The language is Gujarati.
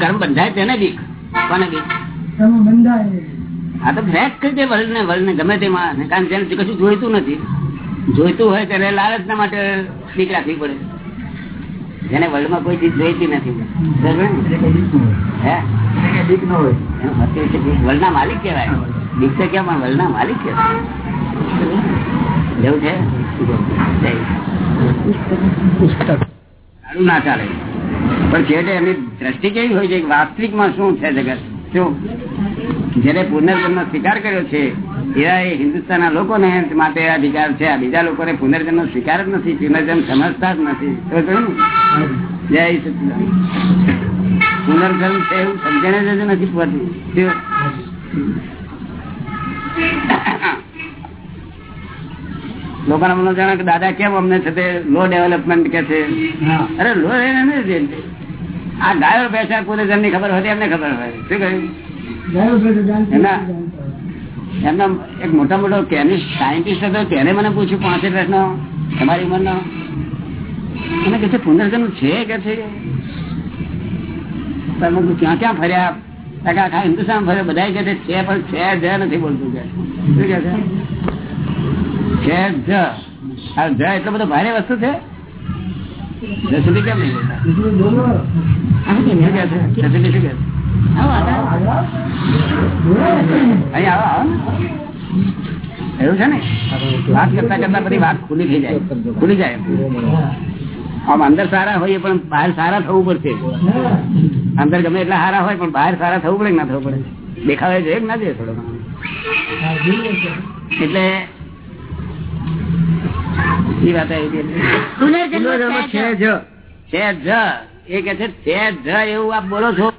કર્મ બંધાય તેને બીક કોને બીક કર્મ બંધાય આ તો ફ્રેશ કરી દે વર્લ્ડ ને વર્લ્ડ ને ગમે તેમાં. કારણ કે તેને કશું જોઈતું નથી. જોઈતું હોય ત્યારે લાલચ ના માટે બીક રાખવી પડે. જેને વર્લ્ડમાં કોઈ ચીજ જોઈતી નથી. બરાબર ને? હે? બીક ન હોય. એનો મતલબ છે કે વર્લ્ડ ના માલિક કહેવાય. બીક તો કેમ પણ વર્લ્ડ ના માલિક કહેવાય. એવું છે? ના ચાલે. પણ છેવટે એમની દ્રષ્ટિ કેવી હોય છે? વાસ્તવિકમાં શું છે જગત? શું? જેને પુનર્જન્મ સ્વીકાર કર્યો છે, એવા એ હિન્દુસ્તાનના લોકોને માટે અધિકાર છે. આ બીજા લોકોને પુનર્જન્મ સ્વીકાર જ નથી, પુનર્જન્મ સમજતા જ નથી. જય સચિદાન પુનર્જન્મ છે એવું સમજણ જ નથી પડતી. લોકોને મને જાણે કે દાદા કેમ અમને છે તે લો ડેવલપમેન્ટ કે છે? અરે લો આ ગાયો પૈસા પુનર્જન્મ જેમની ખબર હોય એમને ખબર હોય. શું કહ્યું. એમના એક મોટા મોટો કેમિસ્ટ સાયન્ટિસ્ટ હતો તેને મને પૂછ્યું પાંસઠ વર્ષનો તમારી ઉંમરનો? મને કે છે પુનર્જન્મ છે કે છે? તમે ક્યાં ક્યાં ફર્યા? આખા હિન્દુસ્તાન ફર્યો. બધા કે છે પણ છે જ નથી બોલતું કે. શું કે છે? એટલો બધો ભારે વસ્તુ છે? એવું છે ને? વાત કરતા કરતા બધી વાત ખુલી થઈ જાય. ખુલી જાય. આમ અંદર સારા હોય પણ બહાર સારા થવું પડશે. અંદર ગમે એટલા સારા હોય પણ બહાર સારા થવું પડે ના થવું પડે? દેખાવે જોઈએ ના જોઈએ થોડો એટલે એ વાત આવી છે છે જ. એ કે છે છે એવું આપ બોલો છો?